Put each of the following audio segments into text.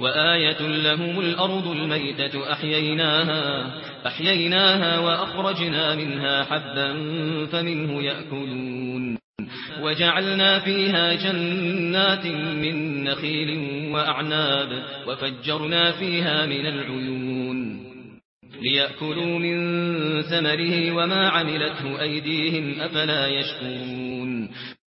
وآية لهم الأرض الميتة أحييناها, أحييناها وأخرجنا منها حبا فمنه يأكلون. وجعلنا فيها جنات من نخيل وأعناب وفجرنا فيها من العيون. ليأكلوا من ثمره وما عملته أيديهم أفلا يشكرون.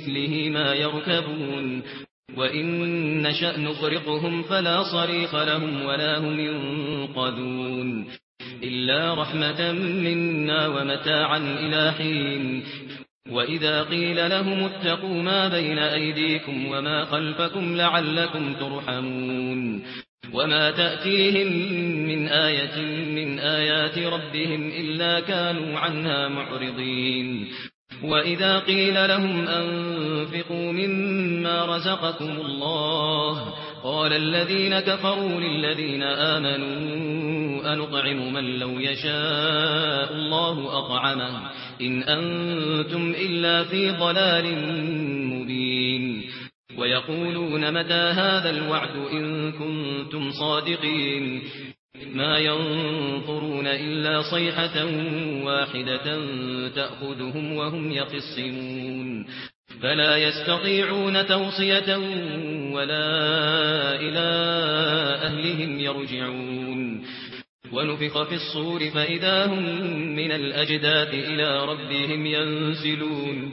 مِثْلِهِ ما يركبون. وإن نشأ نغرقهم فلا صريخ لهم ولا هم ينقذون. إلا رحمة منا ومتاعا إلى حين. وإذا قيل لهم اتقوا ما بين أيديكم وما خلفكم لعلكم ترحمون. وما تأتيهم من آية من آيات ربهم إلا كانوا عنها معرضين. وَإِذَا قِيلَ لَهُمْ أَنفِقُوا مِمَّا رَزَقَكُمُ اللَّهُ قَالَ الَّذِينَ كَفَرُوا لِلَّذِينَ آمَنُوا أَنُطْعِمُ مَن لَّوْ يَشَاءُ اللَّهُ أَطْعَمَهُ إِنْ أَنتُمْ إِلَّا فِي ضَلَالٍ مُبِينٍ وَيَقُولُونَ مَتَى هَذَا الْوَعْدُ إِن كُنتُمْ صَادِقِينَ ما ينظرون إلا صيحة واحدة تأخذهم وهم يقصمون. فلا يستطيعون توصية ولا إلى أهلهم يرجعون. ونفخ في الصور فإذا هم من الأجداث إلى ربهم ينسلون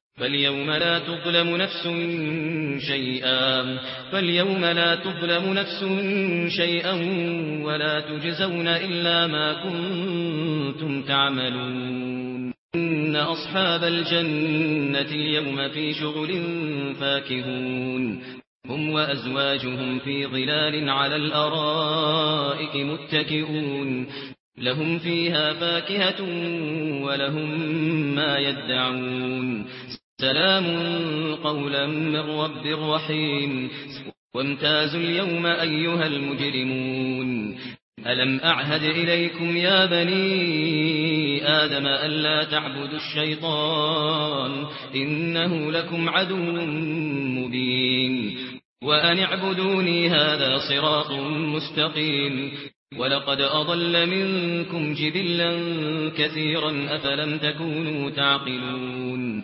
فاليوم لا تظلم نفس شيئا فاليوم لا تظلم نفس شيئا ولا تجزون الا ما كنتم تعملون ان اصحاب الجنه اليوم في شغل فاكهون هم وازواجهم في ظلال على الارائك متكئون لهم فيها فاكهه ولهم ما يدعون سلام قولا من رب رحيم وامتاز اليوم أيها المجرمون ألم أعهد إليكم يا بني آدم ألا تعبدوا الشيطان إنه لكم عدو مبين وأن اعبدوني هذا صراط مستقيم ولقد أضل منكم جبلا كثيرا أفلم تكونوا تعقلون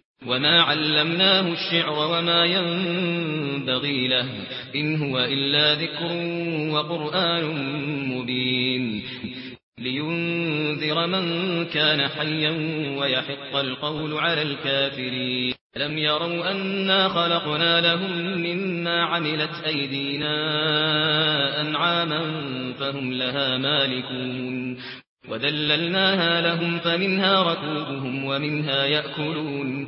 وما علمناه الشعر وما ينبغي له إن هو إلا ذكر وقرآن مبين لينذر من كان حيا ويحق القول على الكافرين لم يروا أنا خلقنا لهم مما عملت أيدينا أنعاما فهم لها مالكون وذللناها لهم فمنها ركوبهم ومنها يأكلون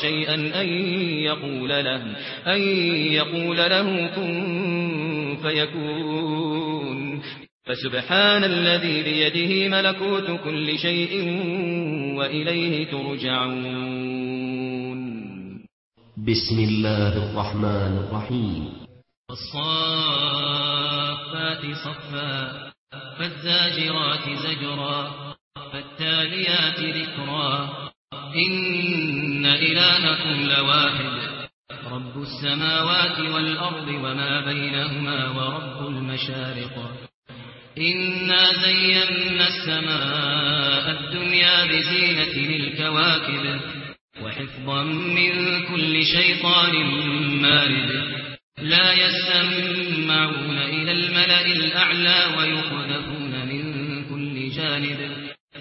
شيئا أن يقول له أن يقول له كن فيكون. فسبحان الذي بيده ملكوت كل شيء وإليه ترجعون. بسم الله الرحمن الرحيم. الصافات صفا فالزاجرات زجرا فالتاليات ذكرا. إن إلهكم لواحد. رب السماوات والأرض وما بينهما ورب المشارق. إنا زينا السماء الدنيا بزينة للكواكب. وحفظا من كل شيطان مارد. لا يسمعون إلى الملأ الأعلى ويخذفون من كل جانب.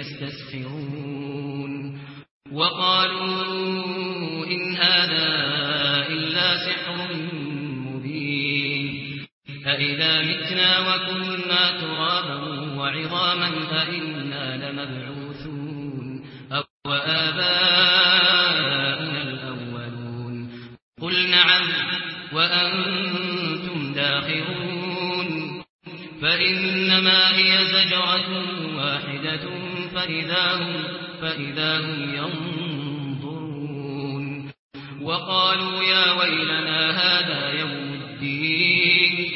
يستسفرون وقالوا إن هذا إلا سحر مبين. فإذا متنا وكنا ترابا وعظاما فإنا لمبعوثون. أو آبان إنما هي زجرة واحدة فإذا هم, فإذا هم ينظرون. وقالوا يا ويلنا هذا يوم الدين.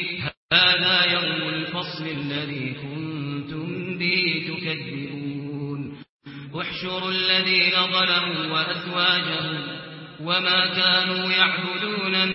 هذا يوم الفصل الذي كنتم به تكذبون. احشروا الذين ظلموا وأزواجهم وما كانوا يعبدون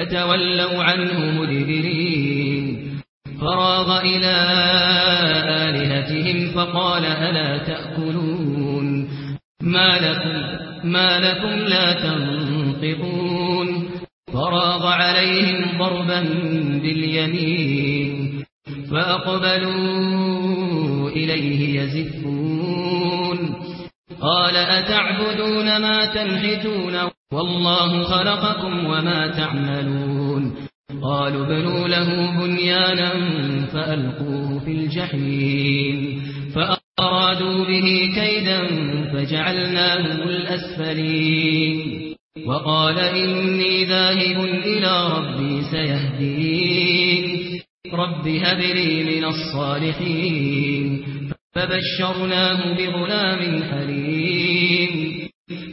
فتولوا عنه مدبرين. فراغ إلى آلهتهم فقال ألا تأكلون؟ ما لكم, ما لكم لا تنطقون. فراغ عليهم ضربا باليمين. فأقبلوا إليه يزفون. قال أتعبدون ما تنحتون والله خلقكم وما تعملون. قالوا بنوا له بنيانا فألقوه في الجحيم. فأرادوا به كيدا فجعلناهم الأسفلين. وقال إني ذاهب إلى ربي سيهدين. رب هب لي من الصالحين. فبشرناه بغلام حليم.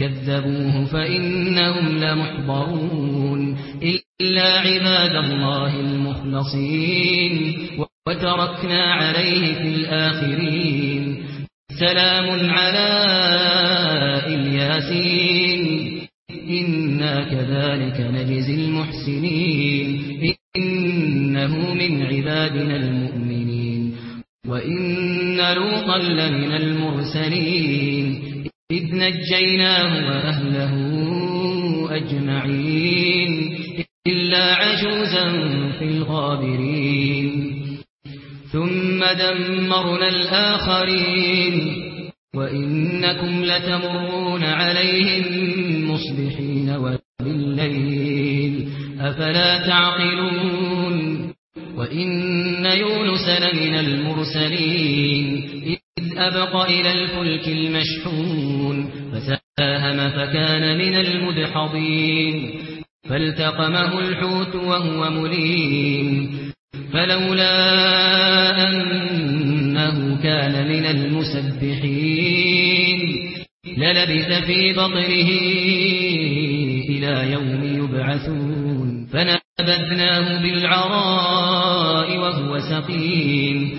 كذبوه فإنهم لمحضرون إلا عباد الله المخلصين وتركنا عليه في الآخرين سلام على الياسين إنا كذلك نجزي المحسنين إنه من عبادنا المؤمنين وإن لوطا لمن المرسلين إذ نجيناه وأهله أجمعين إلا عجوزا في الغابرين ثم دمرنا الآخرين وإنكم لتمرون عليهم مصبحين وبالليل أفلا تعقلون وإن يونس لمن المرسلين أبق إلى الفلك المشحون فساهم فكان من المدحضين فالتقمه الحوت وهو مليم فلولا أنه كان من المسبحين للبث في بطره إلى يوم يبعثون فنبذناه بالعراء وهو سقيم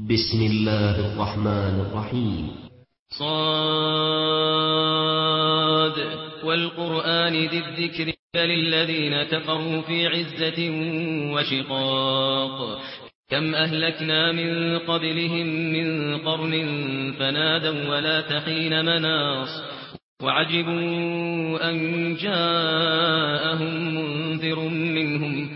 بسم الله الرحمن الرحيم. صاد. والقرآن ذي الذكر للذين تقروا في عزة وشقاق. كم أهلكنا من قبلهم من قرن فنادوا ولا تحين مناص. وعجبوا أن جاءهم منذر منهم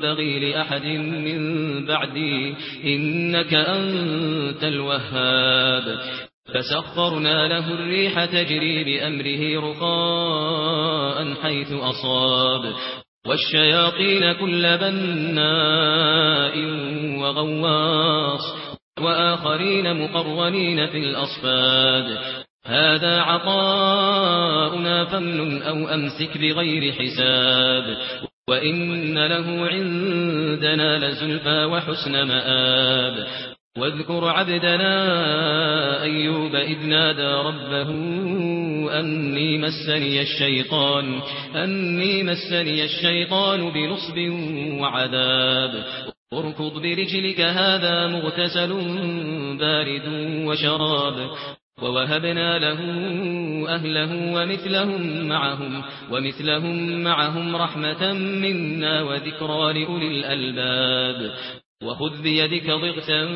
ينبغي لأحد من بعدي إنك أنت الوهاب. فسخرنا له الريح تجري بأمره رقاء حيث أصاب. والشياطين كل بناء وغواص. وآخرين مقرنين في الأصفاد. هذا عطاؤنا فمن أو أمسك بغير حساب. وَإِنَّ لَهُ عِندَنَا لَزُلْفَى وَحُسْنَ مَآبٍ وَاذْكُرْ عَبْدَنَا أَيُّوبَ إِذْ نَادَى رَبَّهُ أَنِّي مَسَّنِيَ الشَّيْطَانُ أَنِّي مَسَّنِيَ الشَّيْطَانُ بِنُصْبٍ وَعَذَابٍ اركض برجلك هذا مغتسل بارد وشراب ووهبنا له أهله ومثلهم معهم ومثلهم معهم رحمة منا وذكرى لأولي الألباب. وخذ بيدك ضغثا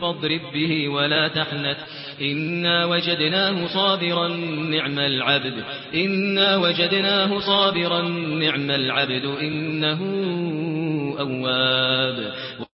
فاضرب به ولا تحنث. إنا وجدناه صابرا نعم العبد. إنا وجدناه صابرا نعم العبد. إنه أواب.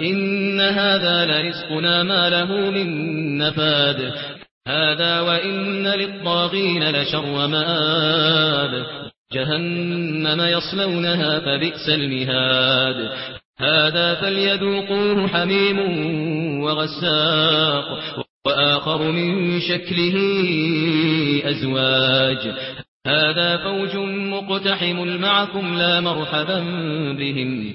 إن هذا لرزقنا ما له من نفاد. هذا وإن للطاغين لشر ومآب. جهنم يصلونها فبئس المهاد. هذا فليذوقوه حميم وغساق. وآخر من شكله أزواج. هذا فوج مقتحم معكم لا مرحبا بهم.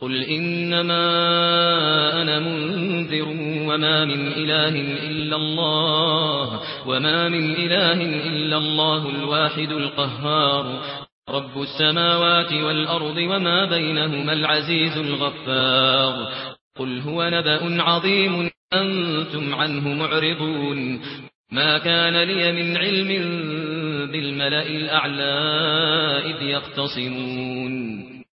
قل انما أنا منذر وما من اله الا الله وما من اله الا الله الواحد القهار رب السماوات والارض وما بينهما العزيز الغفار قل هو نبأ عظيم أنتم عنه معرضون ما كان لي من علم بالملأ الاعلى اذ يختصمون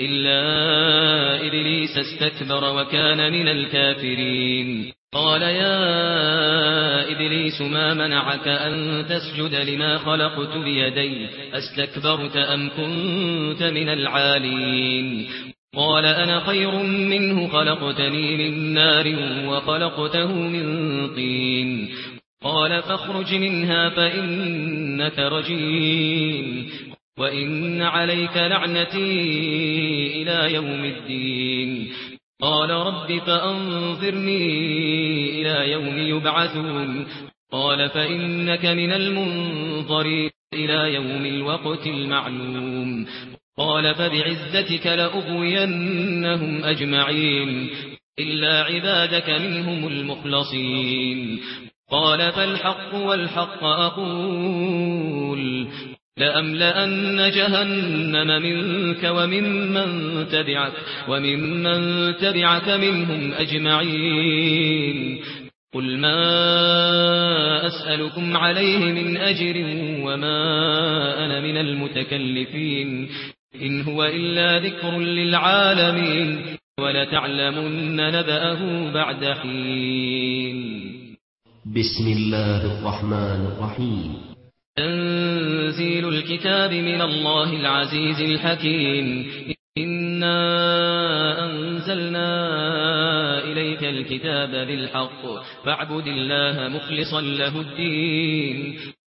إلا إبليس استكبر وكان من الكافرين. قال يا إبليس ما منعك أن تسجد لما خلقت بيدي؟ أستكبرت أم كنت من العالين؟ قال أنا خير منه خلقتني من نار وخلقته من طين. قال فاخرج منها فإنك رجيم. وَإِنَّ عَلَيْكَ لَعْنَتِي إِلَى يَوْمِ الدِّينِ قَالَ رَبِّ فَأَنظِرْنِي إِلَى يَوْمِ يُبْعَثُونَ قَالَ فَإِنَّكَ مِنَ الْمُنظَرِينَ إِلَى يَوْمِ الْوَقْتِ الْمَعْلُومِ قَالَ فَبِعِزَّتِكَ لَأُغْوِيَنَّهُمْ أَجْمَعِينَ إِلَّا عِبَادَكَ مِنْهُمُ الْمُخْلَصِينَ قَالَ فَالْحَقُّ وَالْحَقَّ أَقُولُ لأملأن جهنم منك ومن من تبعك ومن من تبعك منهم أجمعين قل ما أسألكم عليه من أجر وما أنا من المتكلفين إن هو إلا ذكر للعالمين ولتعلمن نبأه بعد حين بسم الله الرحمن الرحيم تنزيل الكتاب من الله العزيز الحكيم. إنا أنزلنا إليك الكتاب بالحق فاعبد الله مخلصا له الدين.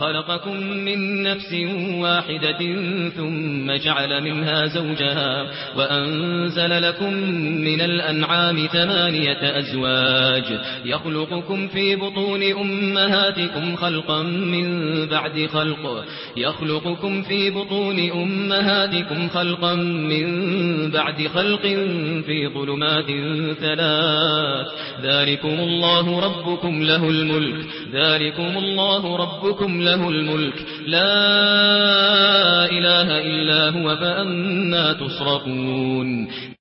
خلقكم من نفس واحدة ثم جعل منها زوجها وأنزل لكم من الأنعام ثمانية أزواج يخلقكم في بطون أمهاتكم خلقا من بعد خلق يخلقكم في بطون أمهاتكم خلقا من بعد خلق في ظلمات ثلاث ذلكم الله ربكم له الملك ذلكم الله ربكم له الملك لا إله إلا هو فأنا تصرفون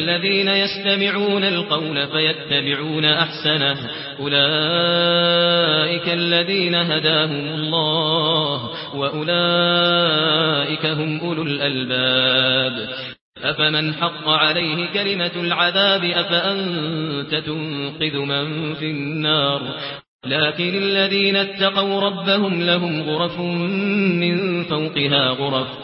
الذين يستمعون القول فيتبعون أحسنه. أولئك الذين هداهم الله وأولئك هم أولو الألباب. أفمن حق عليه كلمة العذاب أفأنت تنقذ من في النار؟ لكن الذين اتقوا ربهم لهم غرف من فوقها غرف.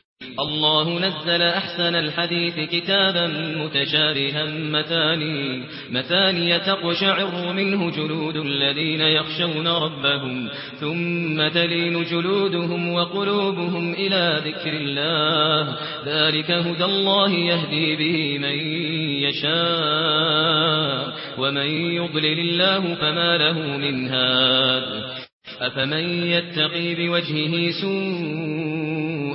الله نزل أحسن الحديث كتابا متشابها مثاني, مثاني تقشعر منه جلود الذين يخشون ربهم ثم تلين جلودهم وقلوبهم إلى ذكر الله ذلك هدى الله يهدي به من يشاء ومن يضلل الله فما له من هاد أفمن يتقي بوجهه سوء